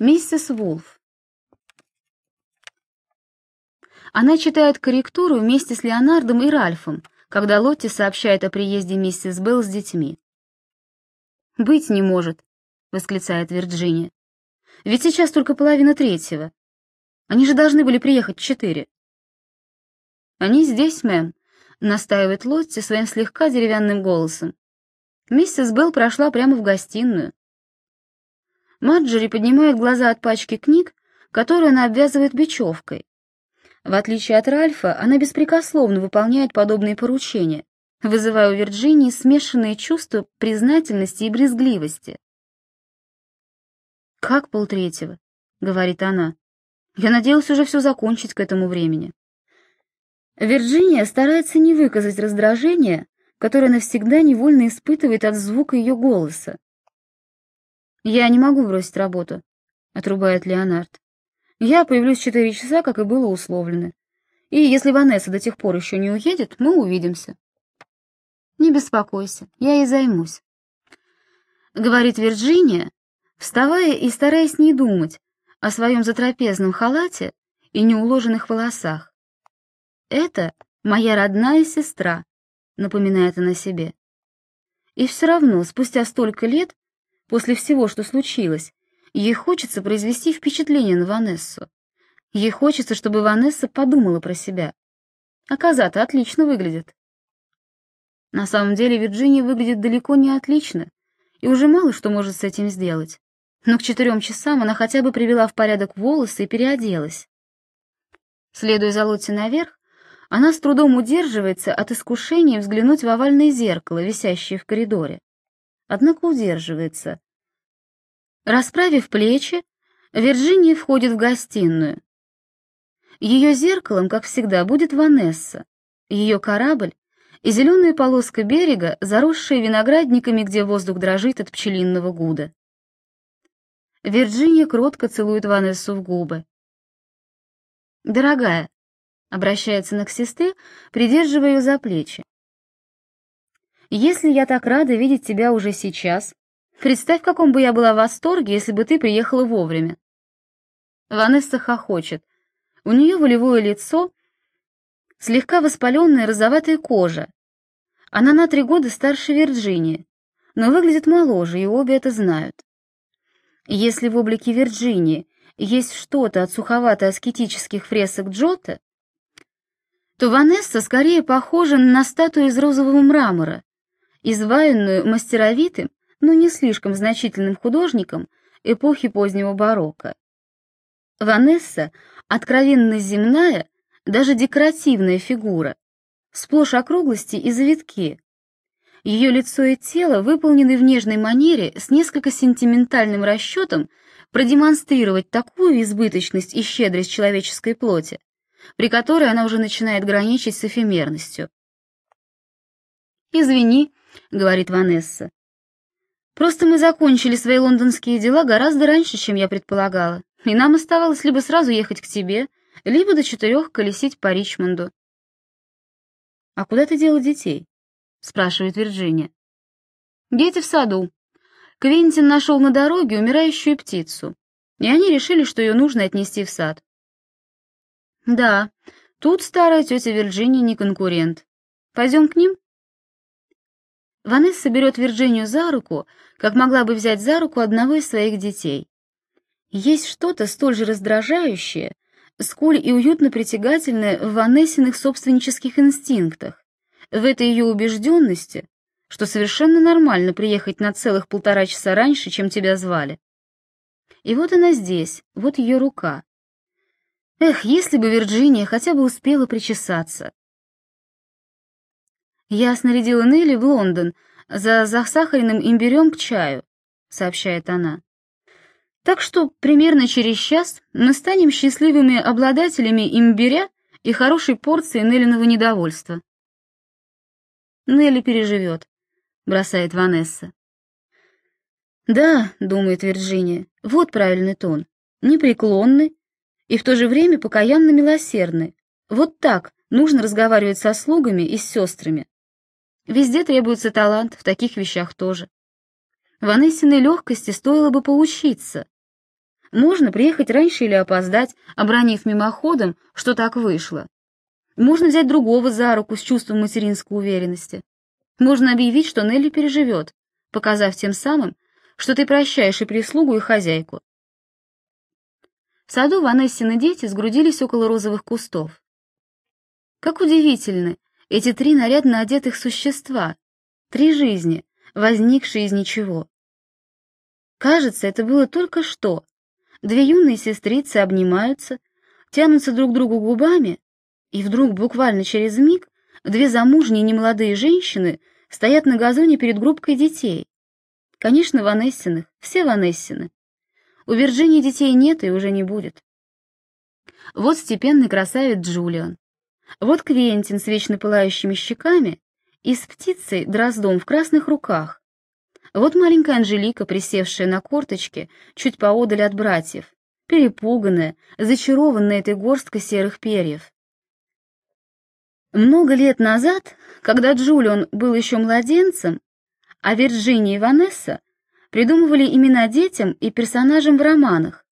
Миссис Вулф. Она читает корректуру вместе с Леонардом и Ральфом, когда Лотти сообщает о приезде миссис Белл с детьми. «Быть не может», — восклицает Вирджиния. «Ведь сейчас только половина третьего. Они же должны были приехать в четыре». «Они здесь, мэм», — настаивает Лотти своим слегка деревянным голосом. Миссис Белл прошла прямо в гостиную. Марджери поднимает глаза от пачки книг, которую она обвязывает бечевкой. В отличие от Ральфа, она беспрекословно выполняет подобные поручения, вызывая у Вирджинии смешанные чувства признательности и брезгливости. «Как полтретьего?» — говорит она. «Я надеялась уже все закончить к этому времени». Вирджиния старается не выказать раздражение, которое навсегда невольно испытывает от звука ее голоса. «Я не могу бросить работу», — отрубает Леонард. «Я появлюсь в четыре часа, как и было условлено. И если Ванесса до тех пор еще не уедет, мы увидимся». «Не беспокойся, я ей займусь», — говорит Вирджиния, вставая и стараясь не думать о своем затрапезном халате и неуложенных волосах. «Это моя родная сестра», — напоминает она себе. И все равно, спустя столько лет, после всего, что случилось, ей хочется произвести впечатление на Ванессу. Ей хочется, чтобы Ванесса подумала про себя. А коза-то отлично выглядит. На самом деле Вирджиния выглядит далеко не отлично, и уже мало что может с этим сделать. Но к четырем часам она хотя бы привела в порядок волосы и переоделась. Следуя за Лотти наверх, она с трудом удерживается от искушения взглянуть в овальное зеркало, висящее в коридоре. Однако удерживается. Расправив плечи, Вирджиния входит в гостиную. Ее зеркалом, как всегда, будет Ванесса, ее корабль и зеленая полоска берега, заросшая виноградниками, где воздух дрожит от пчелиного гуда. Вирджиния кротко целует Ванессу в губы. «Дорогая», — обращается она к сестре, придерживая ее за плечи, «если я так рада видеть тебя уже сейчас, представь, каком бы я была в восторге, если бы ты приехала вовремя». Ванесса хохочет. У нее волевое лицо, слегка воспаленная розоватая кожа. Она на три года старше Вирджинии, но выглядит моложе, и обе это знают. Если в облике Вирджинии есть что-то от суховато-аскетических фресок Джота, то Ванесса скорее похожа на статую из розового мрамора, изваянную мастеровитым, но не слишком значительным художником эпохи позднего барокко. Ванесса — откровенно земная, даже декоративная фигура, сплошь округлости и завитки. Ее лицо и тело выполнены в нежной манере с несколько сентиментальным расчетом продемонстрировать такую избыточность и щедрость человеческой плоти, при которой она уже начинает граничить с эфемерностью. «Извини», — говорит Ванесса. «Просто мы закончили свои лондонские дела гораздо раньше, чем я предполагала, и нам оставалось либо сразу ехать к тебе, либо до четырех колесить по Ричмонду». «А куда ты дела детей?» — спрашивает Вирджиния. «Дети в саду. Квентин нашел на дороге умирающую птицу, и они решили, что ее нужно отнести в сад». «Да, тут старая тетя Вирджиния не конкурент. Пойдем к ним?» Ванесса берет Вирджинию за руку, как могла бы взять за руку одного из своих детей. Есть что-то столь же раздражающее, сколь и уютно притягательное в Ванессиных собственнических инстинктах, в этой ее убежденности, что совершенно нормально приехать на целых полтора часа раньше, чем тебя звали. И вот она здесь, вот ее рука. Эх, если бы Вирджиния хотя бы успела причесаться. «Я снарядила Нелли в Лондон за засахаренным имбирем к чаю», — сообщает она. «Так что примерно через час мы станем счастливыми обладателями имбиря и хорошей порции Неллиного недовольства». «Нелли переживет», — бросает Ванесса. «Да», — думает Вирджиния, — «вот правильный тон. Непреклонный и в то же время покаянно милосердный. Вот так нужно разговаривать со слугами и с сестрами. Везде требуется талант, в таких вещах тоже. Ванессиной легкости стоило бы поучиться. Можно приехать раньше или опоздать, обронив мимоходом, что так вышло. Можно взять другого за руку с чувством материнской уверенности. Можно объявить, что Нелли переживет, показав тем самым, что ты прощаешь и прислугу, и хозяйку. В саду Ванессины дети сгрудились около розовых кустов. Как удивительны эти три нарядно одетых существа, три жизни, возникшие из ничего. Кажется, это было только что. Две юные сестрицы обнимаются, тянутся друг к другу губами, и вдруг, буквально через миг, две замужние немолодые женщины стоят на газоне перед группкой детей. Конечно, Ванессиных, все Ванессины. У Вирджинии детей нет и уже не будет. Вот степенный красавец Джулиан. Вот Квентин с вечно пылающими щеками и с птицей дроздом в красных руках. Вот маленькая Анжелика, присевшая на корточке, чуть поодаль от братьев, перепуганная, зачарованная этой горсткой серых перьев. Много лет назад, когда Джулиан был еще младенцем, а Вирджиния и Ванесса придумывали имена детям и персонажам в романах.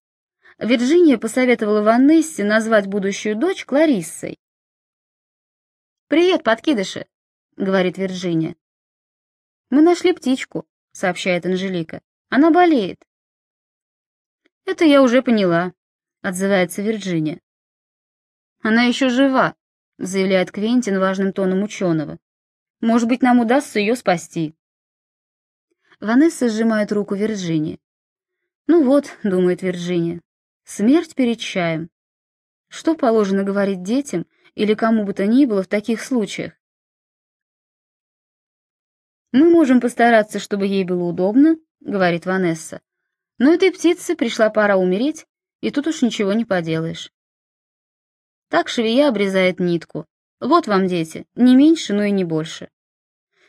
Вирджиния посоветовала Ванессе назвать будущую дочь Клариссой. «Привет, подкидыши», — говорит Вирджиния. «Мы нашли птичку», — сообщает Анжелика. «Она болеет». «Это я уже поняла», — отзывается Вирджиния. «Она еще жива», — заявляет Квентин важным тоном ученого. «Может быть, нам удастся ее спасти». Ванесса сжимает руку Вирджинии. «Ну вот», — думает Вирджиния, — «смерть перед чаем». Что положено говорить детям или кому бы то ни было в таких случаях? «Мы можем постараться, чтобы ей было удобно», — говорит Ванесса. «Но этой птице пришла пора умереть, и тут уж ничего не поделаешь». Так швея обрезает нитку. Вот вам, дети, не меньше, но и не больше.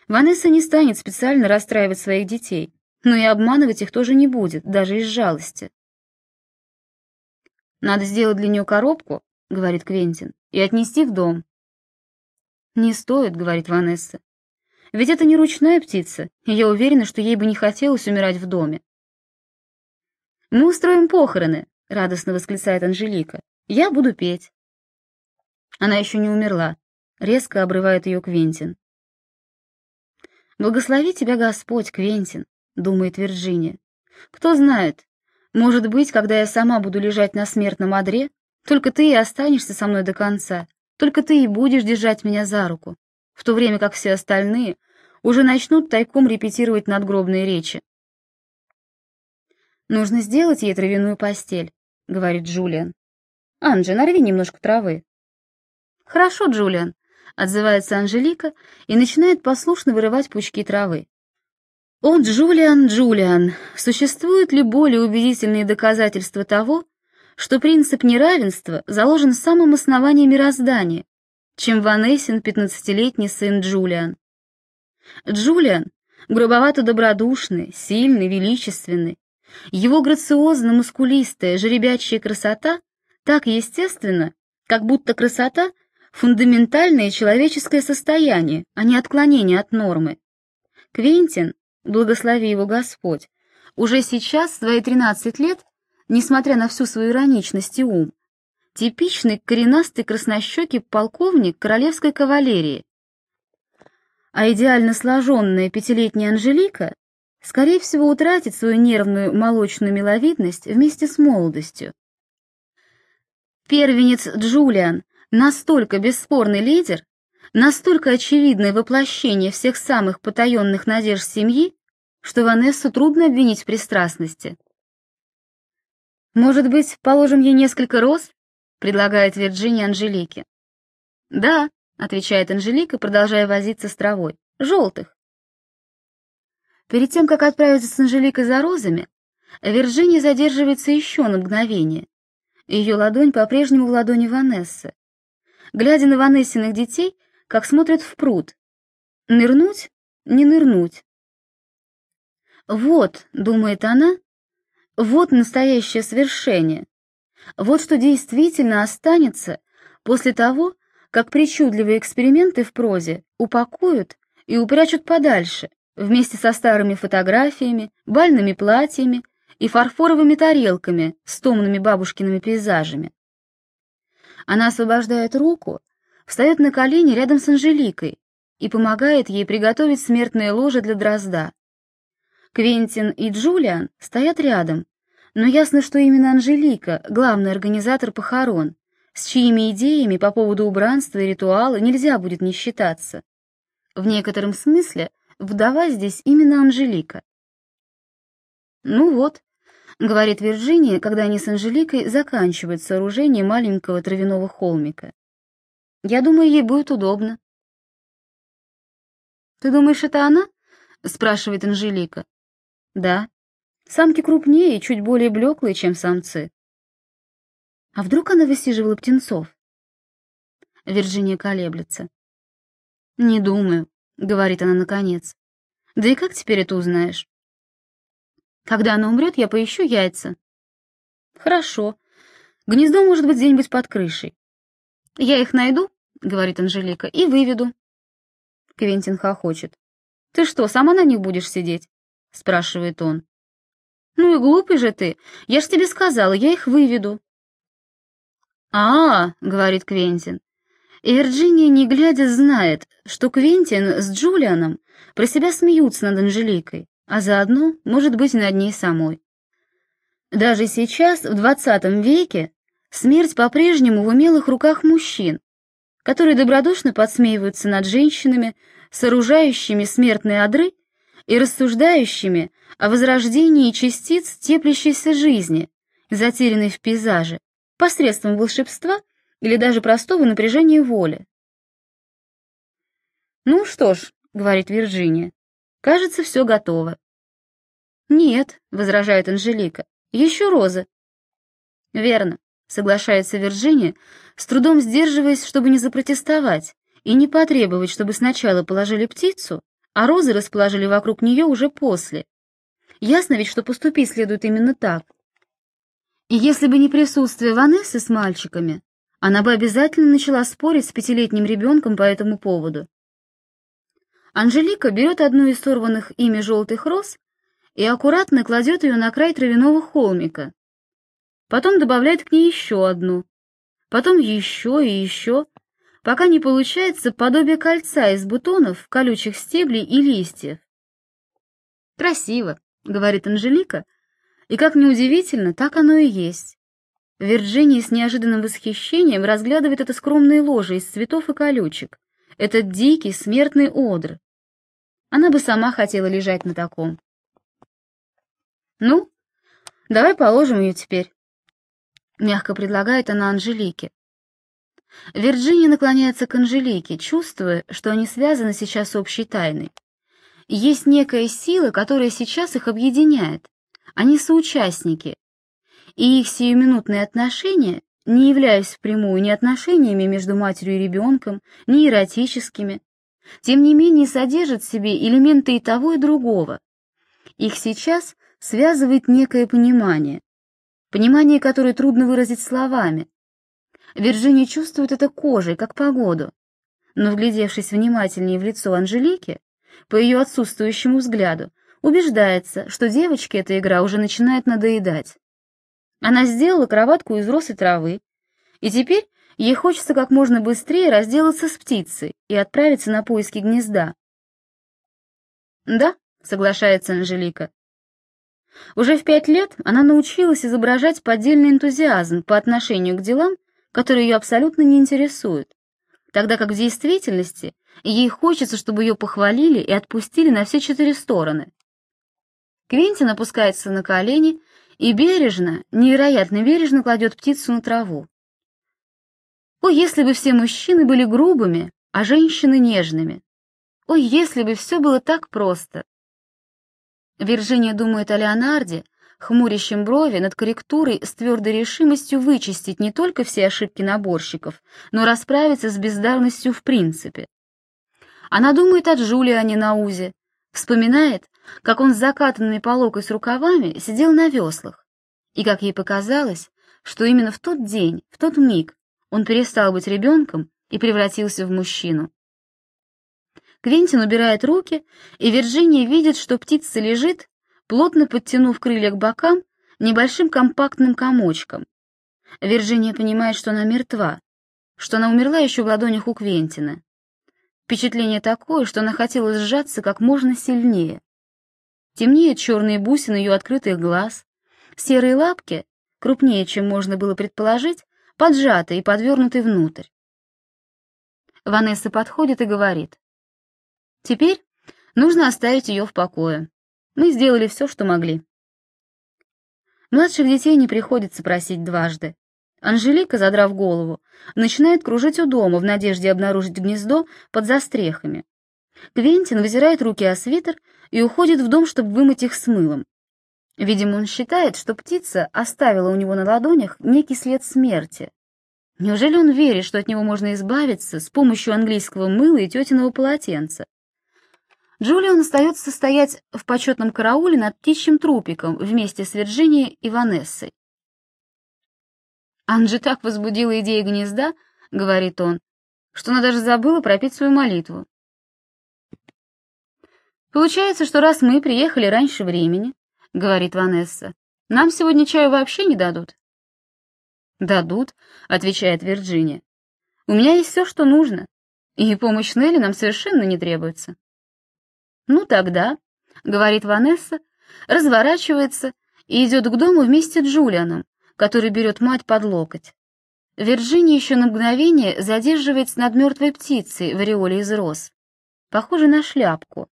Ванесса не станет специально расстраивать своих детей, но и обманывать их тоже не будет, даже из жалости. «Надо сделать для нее коробку», — говорит Квентин, — «и отнести в дом». «Не стоит», — говорит Ванесса. «Ведь это не ручная птица, и я уверена, что ей бы не хотелось умирать в доме». «Мы устроим похороны», — радостно восклицает Анжелика. «Я буду петь». Она еще не умерла, резко обрывает ее Квентин. «Благослови тебя Господь, Квентин», — думает Вирджиния. «Кто знает, может быть, когда я сама буду лежать на смертном одре, только ты и останешься со мной до конца, только ты и будешь держать меня за руку, в то время как все остальные уже начнут тайком репетировать надгробные речи». «Нужно сделать ей травяную постель», — говорит Джулиан. «Анджи, нарви немножко травы». «Хорошо, Джулиан», отзывается Анжелика и начинает послушно вырывать пучки травы. О, Джулиан, Джулиан, существуют ли более убедительные доказательства того, что принцип неравенства заложен в самом основании мироздания, чем Ванессин пятнадцатилетний сын Джулиан? Джулиан грубовато-добродушный, сильный, величественный. Его грациозно-мускулистая жеребячая красота так естественна, как будто красота — фундаментальное человеческое состояние, а не отклонение от нормы. Квентин, благослови его Господь, уже сейчас, свои 13 лет, несмотря на всю свою ироничность и ум, типичный коренастый краснощекий полковник королевской кавалерии. А идеально сложенная пятилетняя Анжелика, скорее всего, утратит свою нервную молочную миловидность вместе с молодостью. Первенец Джулиан настолько бесспорный лидер, настолько очевидное воплощение всех самых потаенных надежд семьи, что Ванессу трудно обвинить в пристрастности. «Может быть, положим ей несколько роз?» — предлагает Вирджиния Анжелике. «Да», — отвечает Анжелика, продолжая возиться с травой, — «желтых». Перед тем, как отправиться с Анжеликой за розами, Вирджиния задерживается еще на мгновение. Ее ладонь по-прежнему в ладони Ванессы глядя на Ванессиных детей, как смотрят в пруд. Нырнуть? Не нырнуть. Вот, думает она, вот настоящее свершение. Вот что действительно останется после того, как причудливые эксперименты в прозе упакуют и упрячут подальше, вместе со старыми фотографиями, бальными платьями и фарфоровыми тарелками с томными бабушкиными пейзажами. Она освобождает руку, встает на колени рядом с Анжеликой и помогает ей приготовить смертное ложе для дрозда. Квентин и Джулиан стоят рядом, но ясно, что именно Анжелика — главный организатор похорон, с чьими идеями по поводу убранства и ритуала нельзя будет не считаться. В некотором смысле вдова здесь именно Анжелика. «Ну вот», — говорит Вирджиния, когда они с Анжеликой заканчивают сооружение маленького травяного холмика. «Я думаю, ей будет удобно». «Ты думаешь, это она?» — спрашивает Анжелика. «Да. Самки крупнее и чуть более блеклые, чем самцы». «А вдруг она высиживала птенцов?» Вирджиния колеблется. «Не думаю», — говорит она наконец. «Да и как теперь это узнаешь?» «Когда она умрет, я поищу яйца». «Хорошо. Гнездо может быть где-нибудь под крышей». «Я их найду», — говорит Анжелика, — «и выведу». Квентин хохочет. «Ты что, сама на них будешь сидеть?» — спрашивает он. «Ну и глупый же ты. Я ж тебе сказала, я их выведу». «А, -а — говорит Квентин, и Вирджиния, не глядя, знает, что Квентин с Джулианом про себя смеются над Анжеликой, а заодно, может быть, над ней самой. Даже сейчас, в двадцатом веке, смерть по-прежнему в умелых руках мужчин, которые добродушно подсмеиваются над женщинами, сооружающими смертные одры и рассуждающими о возрождении частиц теплящейся жизни, затерянной в пейзаже, посредством волшебства или даже простого напряжения воли. «Ну что ж», — говорит Вирджиния, — «кажется, все готово». «Нет», — возражает Анжелика, — «еще розы». «Верно», — соглашается Вирджиния, с трудом сдерживаясь, чтобы не запротестовать и не потребовать, чтобы сначала положили птицу, а розы расположили вокруг нее уже после. Ясно ведь, что поступить следует именно так. И если бы не присутствие Ванессы с мальчиками, она бы обязательно начала спорить с пятилетним ребенком по этому поводу. Анжелика берет одну из сорванных ими желтых роз и аккуратно кладет ее на край травяного холмика. Потом добавляет к ней еще одну, потом еще и еще, пока не получается подобие кольца из бутонов, колючих стеблей и листьев. «Красиво», — говорит Анжелика, и, как неудивительно, так оно и есть. Вирджиния с неожиданным восхищением разглядывает это скромное ложе из цветов и колючек, этот дикий смертный одр. Она бы сама хотела лежать на таком. «Ну, давай положим ее теперь», — мягко предлагает она Анжелике. Вирджиния наклоняется к Анжелике, чувствуя, что они связаны сейчас общей тайной. Есть некая сила, которая сейчас их объединяет. Они соучастники, и их сиюминутные отношения, не являясь впрямую ни отношениями между матерью и ребенком, ни эротическими, тем не менее содержат в себе элементы и того, и другого. Их сейчас связывает некое понимание, понимание, которое трудно выразить словами. Вирджиния чувствует это кожей, как погоду, но, вглядевшись внимательнее в лицо Анжелики, по ее отсутствующему взгляду, убеждается, что девочке эта игра уже начинает надоедать. Она сделала кроватку из роз и травы, и теперь ей хочется как можно быстрее разделаться с птицей и отправиться на поиски гнезда. «Да», — соглашается Анжелика. Уже в пять лет она научилась изображать поддельный энтузиазм по отношению к делам, которые ее абсолютно не интересуют, тогда как в действительности ей хочется, чтобы ее похвалили и отпустили на все четыре стороны. Квентин опускается на колени и бережно, невероятно бережно кладет птицу на траву. О, если бы все мужчины были грубыми, а женщины нежными! О, если бы все было так просто! Вирджиния думает о Леонарде, хмурящем брови над корректурой с твердой решимостью вычистить не только все ошибки наборщиков, но расправиться с бездарностью в принципе. Она думает о Джулиане на узе, вспоминает, как он с закатанными по локоть рукавами сидел на веслах, и как ей показалось, что именно в тот день, в тот миг он перестал быть ребенком и превратился в мужчину. Квентин убирает руки, и Вирджиния видит, что птица лежит, плотно подтянув крылья к бокам, небольшим компактным комочком. Вирджиния понимает, что она мертва, что она умерла еще в ладонях у Квентина. Впечатление такое, что она хотела сжаться как можно сильнее. Темнеют черные бусины ее открытых глаз, серые лапки, крупнее, чем можно было предположить, поджаты и подвернуты внутрь. Ванесса подходит и говорит. «Теперь нужно оставить ее в покое. Мы сделали все, что могли». Младших детей не приходится просить дважды. Анжелика, задрав голову, начинает кружить у дома в надежде обнаружить гнездо под застрехами. Квентин вытирает руки о свитер и уходит в дом, чтобы вымыть их с мылом. Видимо, он считает, что птица оставила у него на ладонях некий след смерти. Неужели он верит, что от него можно избавиться с помощью английского мыла и тетиного полотенца? Джулиан остается стоять в почетном карауле над птичьим трупиком вместе с Вирджинией и Ванессой. «Анджи так возбудила идея гнезда», — говорит он, что она даже забыла пропеть свою молитву. «Получается, что раз мы приехали раньше времени», — говорит Ванесса, — «нам сегодня чаю вообще не дадут». «Дадут», — отвечает Вирджиния. «У меня есть все, что нужно, и помощь Нелли нам совершенно не требуется». «Ну тогда», — говорит Ванесса, разворачивается и идет к дому вместе с Джулианом, который берет мать под локоть. Вирджиния еще на мгновение задерживается над мертвой птицей в ореоле из роз, похожей на шляпку.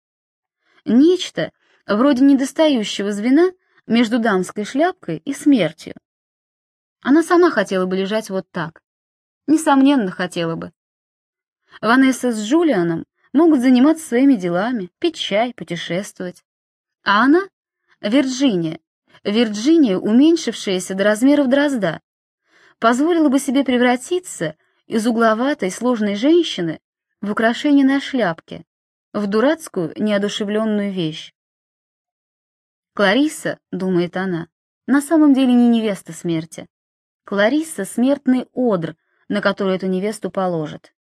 Нечто вроде недостающего звена между дамской шляпкой и смертью. Она сама хотела бы лежать вот так. Несомненно, хотела бы. Ванесса с Джулианом могут заниматься своими делами, пить чай, путешествовать. А она, Вирджиния, Вирджиния, уменьшившаяся до размеров дрозда, позволила бы себе превратиться из угловатой сложной женщины в украшение на шляпке, в дурацкую неодушевленную вещь. Клариса, думает она, на самом деле не невеста смерти. Кларисса — смертный одр, на который эту невесту положат.